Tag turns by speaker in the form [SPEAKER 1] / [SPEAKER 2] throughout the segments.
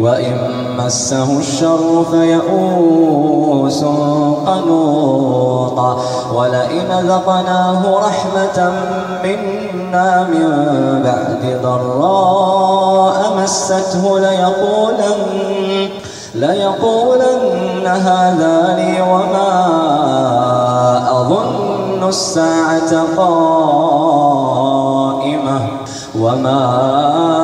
[SPEAKER 1] وإن مسه الشر فيئوس قنوط ولئن ذقناه رحمة منا من بعد ضراء مسته ليقولن, ليقولن هذا لي وما أظن الساعة قائمة وما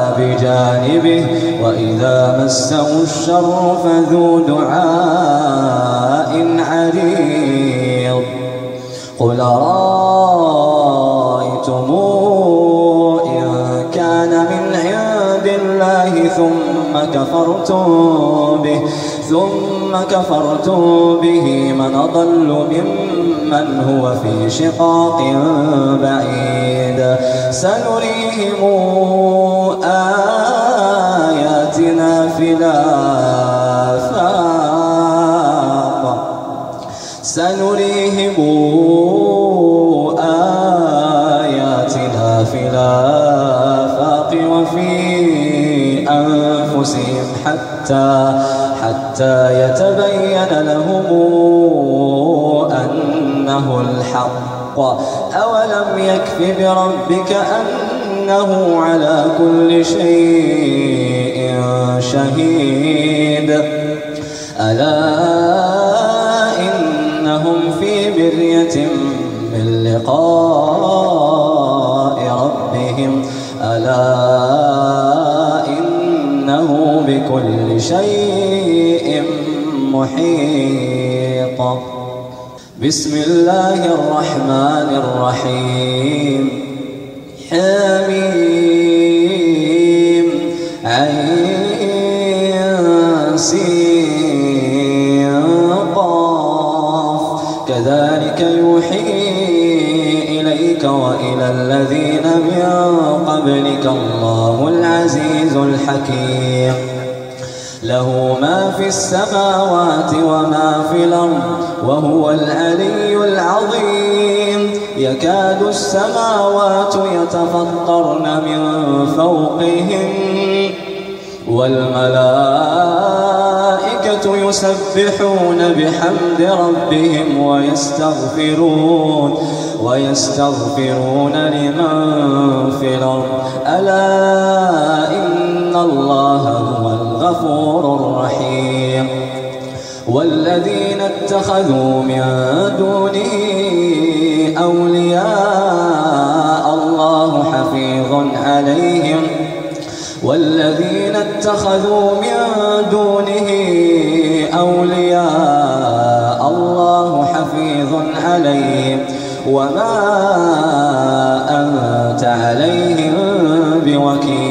[SPEAKER 1] بجانبه وإذا مسه الشر فذو دعاء عريض قل رأيتم إن كان من عند الله ثم كفرتم به ثم كفرتم به من أضل ممن هو في شقاق بعيد سنريهم آياتنا في الآفاق سنريهم آياتنا في الآفاق وفي أنفسهم حتى حتى يتبين لهم أنه الحق الحق أولم يكف بربك أنه على كل شيء شهيد ألا إنهم في برية من لقاء ربهم ألا إنه بكل شيء محيط بسم الله الرحمن الرحيم حميم عين سينقاف كذلك يوحي إليك وإلى الذين من قبلك الله العزيز الحكيم له ما في السماوات وما في الأرض وهو العلي العظيم يكاد السماوات يتفطرن من فوقهم والملائكة يسبحون بحمد ربهم ويستغفرون ويستغفرون لمن في الأرض ألا إن الله هو غفور رحيم والذين اتخذوا من دونه أولياء الله حفيظ عليهم والذين اتخذوا من دونه أولياء الله حفيظ عليهم وما أنت عليهم بوكيل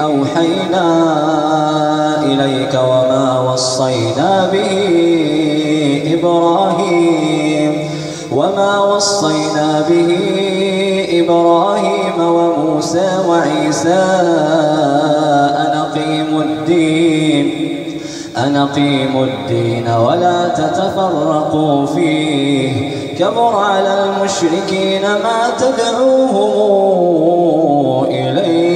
[SPEAKER 1] أوحينا إليك وما وصينا به إبراهيم وما وصينا به إبراهيم وموسى وعيسى أن أقيموا الدين أن أقيموا الدين ولا تتفرقوا فيه كبر على المشركين ما تدعوهم إليه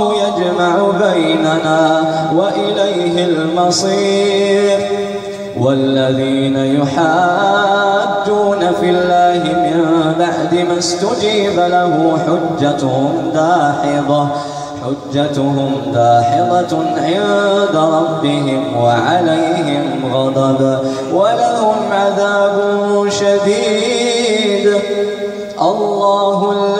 [SPEAKER 1] الله يجمع بيننا وإليه المصير والذين يحاجون في الله من بعد ما استجيب له حجتهم داحضة حجتهم داحضة عند ربهم وعليهم غضب ولهم عذاب شديد الله الذي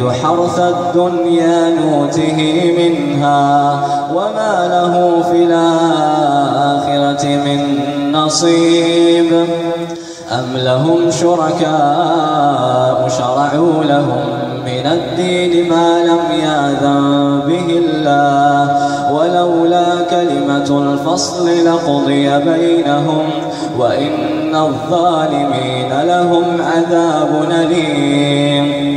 [SPEAKER 1] يريد حرث الدنيا نوته منها وما له في الآخرة من نصيب أم لهم شركاء شرعوا لهم من الدين ما لم يأذن به الله ولولا كلمة الفصل لقضي بينهم وإن الظالمين لهم عذاب أليم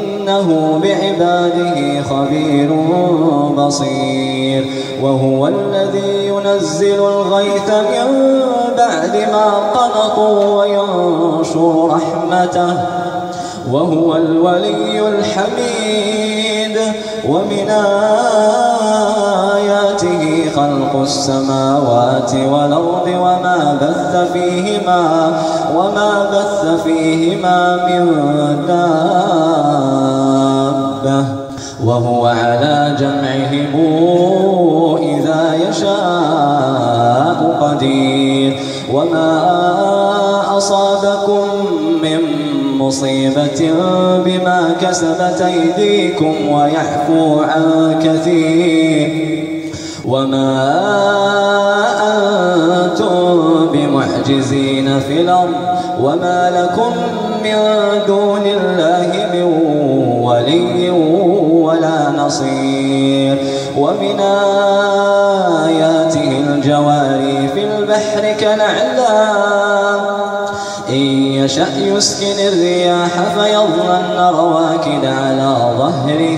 [SPEAKER 1] إنه بعباده خبير بصير وهو الذي ينزل الغيث من بعد ما قنطوا وينشر رحمته وهو الولي الحميد ومن آياته خلق السماوات والأرض وما بث فيهما وما بث فيهما من دابة وهو على جمعهم إذا يشاء قدير وما أصابكم من مصيبة بما كسبت أيديكم ويحفو عن كثير وما أنتم بمعجزين في الأرض وما لكم من دون الله من ولي ولا نصير ومن آياته الجواري في البحر كالأعلام إن يشأ يسكن الرياح فيظلن رواكد على ظهره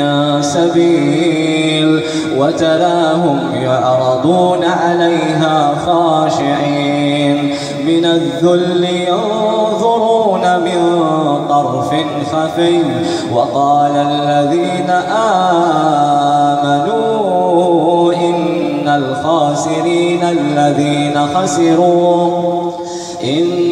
[SPEAKER 1] من سبيل وتراهم يعرضون عليها خاشعين من الذل ينظرون من طرف خفي وقال الذين آمنوا إن الخاسرين الذين خسروا إن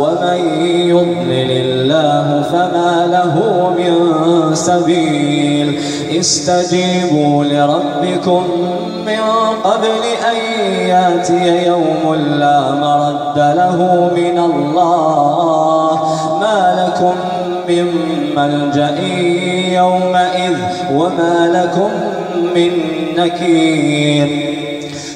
[SPEAKER 1] ومن يضلل الله فما له من سبيل استجيبوا لربكم من قبل أن ياتي يوم لا مرد له من الله ما لكم من ملجأ يومئذ وما لكم من نكير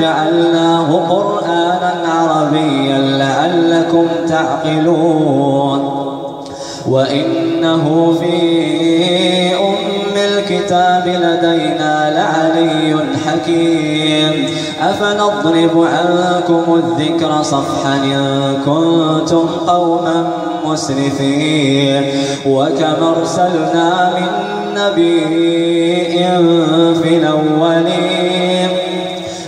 [SPEAKER 1] جعلناه قرآنا عربيا لعلكم تعقلون وإنه في أم الكتاب لدينا لعلي حكيم أفنضرب عنكم الذكر صفحا إن كنتم قوما مسرفين وكما أرسلنا من نبي في الأولين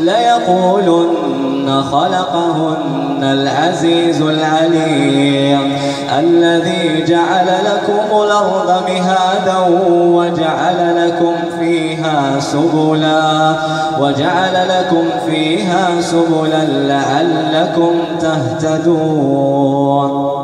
[SPEAKER 1] ليقولن خلقهن العزيز العليم الذي جعل لكم الأرض مهادا وجعل لكم فيها سبلا وجعل لكم فيها سبلا لعلكم تهتدون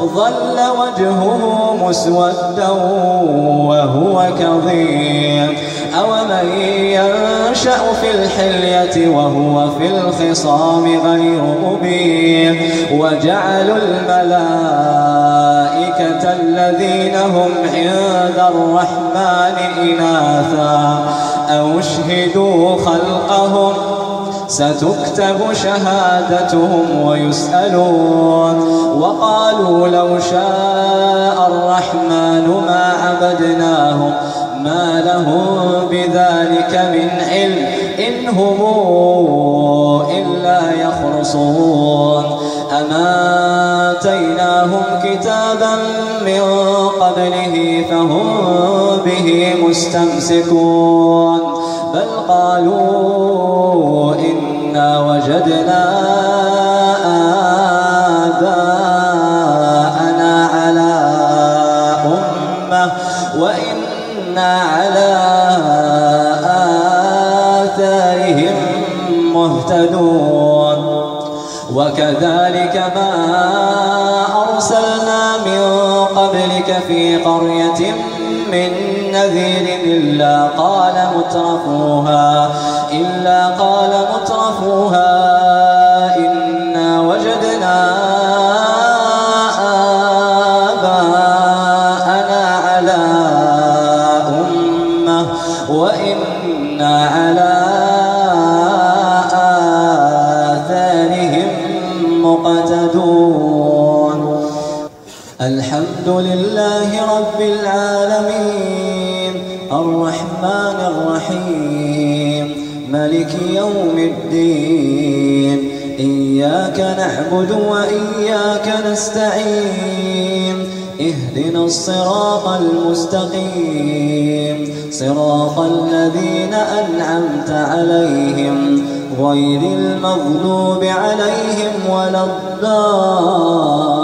[SPEAKER 1] ظل وجهه مسودا وهو كظيم أومن ينشأ في الحلية وهو في الخصام غير مبين وجعلوا الملائكة الذين هم عند الرحمن إناثا أو شهدوا خلقهم ستكتب شهادتهم ويسألون وقالوا لو شاء الرحمن ما عبدناهم ما لهم بذلك من علم إن هم إلا يخرصون أما آتيناهم كتابا من قبله فهم به مستمسكون بل قالوا إن إنا وجدنا آباءنا على أمة وإنا على آثارهم مهتدون وكذلك ما نذير إلا قال مترفوها إلا قال مترفوها إنا وجدنا آباءنا على أمة وإنا على آثارهم مقتدون الحمد لله رب العالمين الرحمن الرحيم ملك يوم الدين إياك نعبد وإياك نستعين اهدنا الصراط المستقيم صراط الذين أنعمت عليهم غير المغلوب عليهم ولا الضالين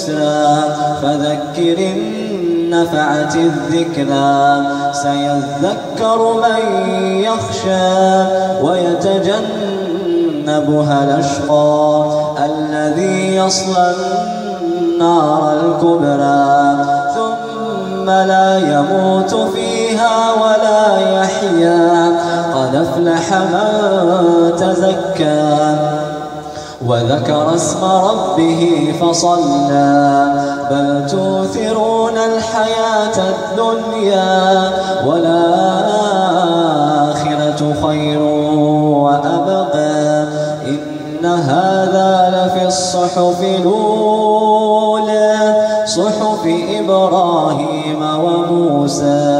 [SPEAKER 1] موسى فذكر نفعت الذكرى سيذكر من يخشى ويتجنبها الأشقى الذي يصلى النار الكبرى ثم لا يموت فيها ولا يحيا قد افلح من تزكى وذكر اسم ربه فصلى بل توثرون الحياة الدنيا والآخرة خير وأبقى إن هذا لفي الصحف الأولى صحف إبراهيم وموسى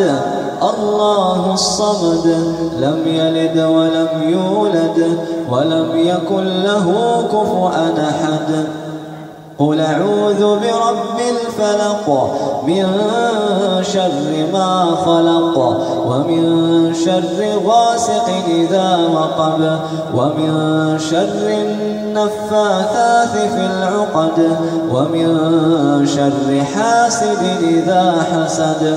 [SPEAKER 1] الصمد الله الصمد لم يلد ولم يولد ولم يكن له كفؤا أحد قل أعوذ برب الفلق من شر ما خلق ومن شر غاسق إذا وقب ومن شر النفاثات في العقد ومن شر حاسد إذا حسد